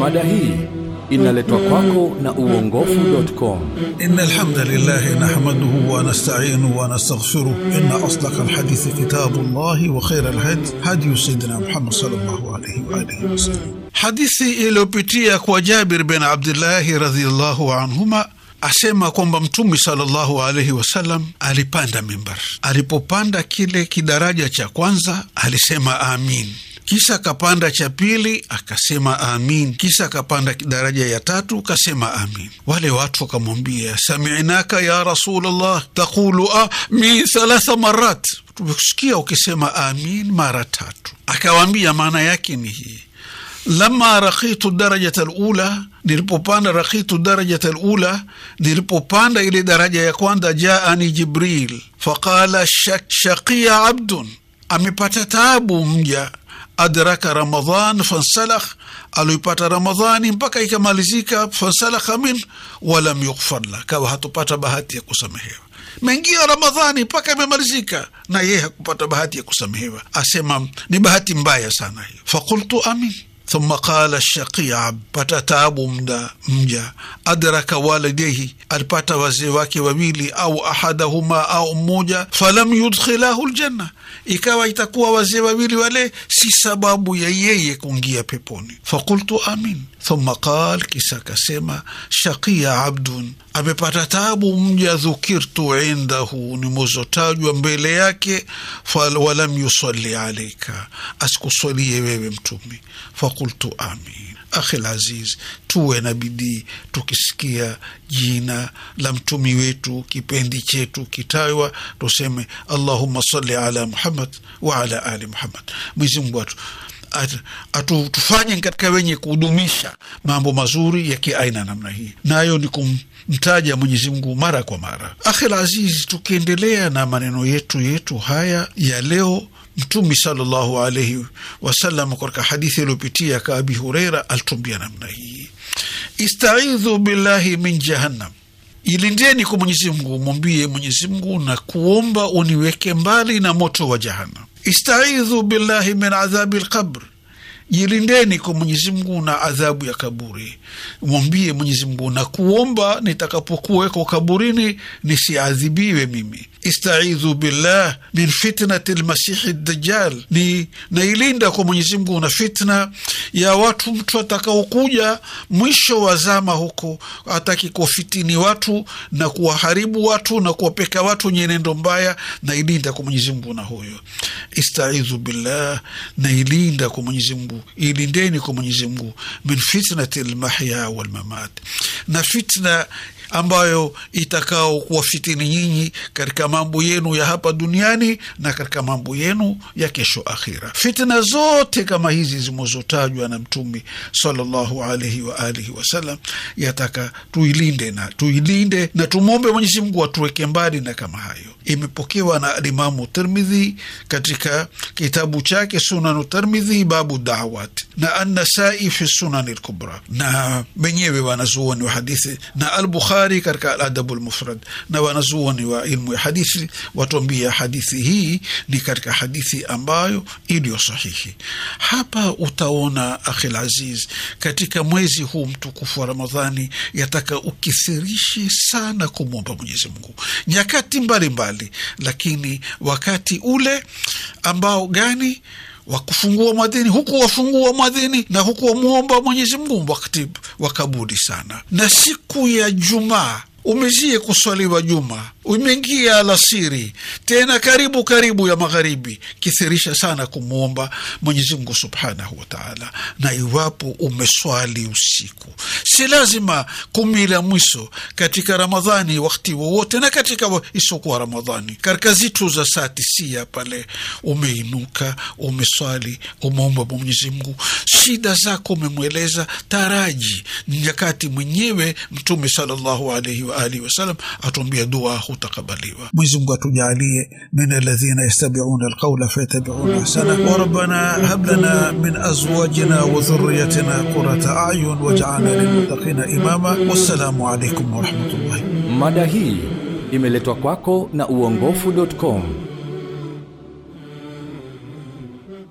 Mada hii inaletwa kwako na uongofu.com. إن الحمد لله نحمده ونستعينه ونستغفره إن أصدق الحديث كتاب الله وخير الهدي هدي سيدنا محمد صلى الله عليه وآله وسلم hadithi iliyopitia kwa Jabir bin Abdillahi radhiallahu anhuma asema kwamba Mtume sallallahu alaihi wasallam alipanda mimbar. Alipopanda kile kidaraja cha kwanza alisema amin, kisha akapanda cha pili akasema amin, kisha akapanda daraja ya tatu kasema amin. Wale watu wakamwambia, saminaka ya Rasulullah taqulu amin thalatha marat, tumekusikia ukisema amin mara tatu. akawambia maana yake ni hii lama rakhitu darajata lula, nilipopanda rakhitu darajata lula, nilipopanda ile daraja ya kwanza, jaani Jibril faqala shaqiya abdun, amepata taabu mja adraka Ramadhan fansalakh, alioipata Ramadhani mpaka ikamalizika, fansalakha min walam yughfar la, kawa hatupata bahati ya kusamehewa mengia Ramadhani mpaka imemalizika na yeye hakupata bahati ya kusamehewa. Asema ni bahati mbaya sana hiyo. Fakultu amin thumma qala shaqiya pata taabu mda mja. Adraka walidaihi alipata wazee wake wawili au ahadahuma au mmoja, falam yudkhilahu ljanna, ikawa itakuwa wazee wawili wale si sababu ya yeye kuingia peponi. Fakultu amin. Thumma qal, kisa akasema shaqiya abdun, amepata taabu mja dhukirtu indahu, nimezotajwa mbele yake, walam yusalli alaika, asikusalie wewe Mtume. Fakultu amin. Akhi laziz, tuwe na bidii tukisikia jina la mtumi wetu kipendi chetu kitaywa, tuseme allahumma salli ala Muhammad wa ala ali Muhammad. Mwenyezi Mungu atu atutufanye katika wenye kudumisha mambo mazuri ya kiaina namna hii, nayo ni kumtaja Mwenyezi Mungu mara kwa mara. Akhil aziz, tukiendelea na maneno yetu yetu haya ya leo, Mtumi sallallahu alaihi wasallam katika hadithi iliyopitia ka Abi Hureira alitumbia namna hii, istaidhu billahi min jahannam, ilindeni kwa Mwenyezi Mungu, mwambie Mwenyezi Mungu na kuomba uniweke mbali na moto wa Jahannam. Istaidhu billahi min adhabi lqabr, jilindeni kwa Mwenyezi Mungu na adhabu ya kaburi. Mwambie Mwenyezi Mungu na kuomba nitakapokuwekwa kaburini nisiadhibiwe mimi. Istaidhu billah min fitnati lmasihi dajjal, ni nailinda kwa Mwenyezi Mungu na fitna ya watu, mtu atakaokuja mwisho wa zama huko, ataki kuwafitini watu na kuwaharibu watu na kuwapeka watu nyenendo mbaya, nailinda kwa Mwenyezi Mungu na huyo. Istaidhu billah, nailinda kwa Mwenyezi Mungu, ilindeni kwa Mwenyezi Mungu min fitnati lmahya walmamat, na fitna ambayo itakao kuwafitini nyinyi katika mambo yenu ya hapa duniani na katika mambo yenu ya kesho akhira. Fitna zote kama hizi zimezotajwa na Mtume sallallahu alaihi wa alihi wasallam, yataka tuilinde na tuilinde na tumwombe Mwenyezi Mungu atuweke mbali na kama hayo. Imepokewa na Alimamu Tirmidhi katika kitabu chake Sunanu Tirmidhi babu dawat na Annasai fi Sunani Lkubra na wenyewe wanazuoni wa hadithi na Albukhari katika Aladabu Lmufrad na wanazuoni wa ilmu ya hadithi watuambia hadithi hii ni katika hadithi ambayo iliyo sahihi. Hapa utaona akhil aziz, katika mwezi huu mtukufu wa Ramadhani yataka ukithirishi sana kumwomba Mwenyezi Mungu. Nyakati mbalimbali mbali, lakini wakati ule ambao gani wa kufungua mwadhini huku wafungua mwadhini na huku wamwomba Mwenyezi Mungu wakati wakabudi sana, na siku ya Jumaa umezie kuswaliwa juma, umeingia alasiri, tena karibu karibu ya magharibi, kithirisha sana kumwomba mwenyezimngu subhanahu wataala. Na iwapo umeswali usiku, si lazima kumi la katika Ramadhani, wakti wowote na katika isokuwa Ramadhani, katika zitu za saa tisia pale. Umeinuka, umeswali, umeomba Mwenyezi Mungu. Shida zako, umemweleza taraji. Nyakati mwenyewe Mtume sallallahu alaihi waalihi wasalam atuambia dua hutakabaliwa. Mwenyezi Mungu atujalie min alladhina yastabiuna alqaula fayatabiuna ahsana wa rabbana hab lana min azwajina wa dhurriyatina qurata ayun waj'alna lilmuttaqina imama. Wassalamu alaikum warahmatullahi. Mada hii imeletwa kwako na uongofu.com.